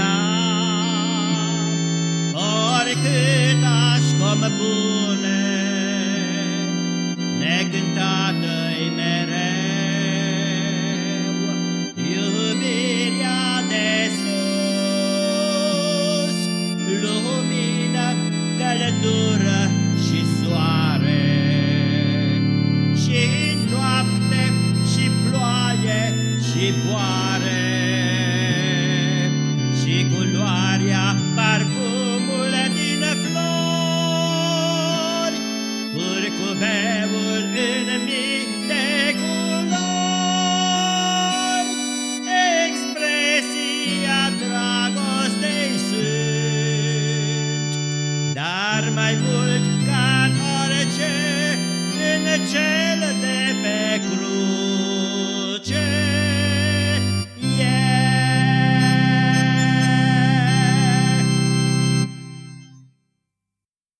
ta. Oricât aș compune, necântată-i mereu, iubirea de sus, lumină, căldură și soare. Și noapte și ploaie și boare, mai mult ca orice în cel de pe cruce.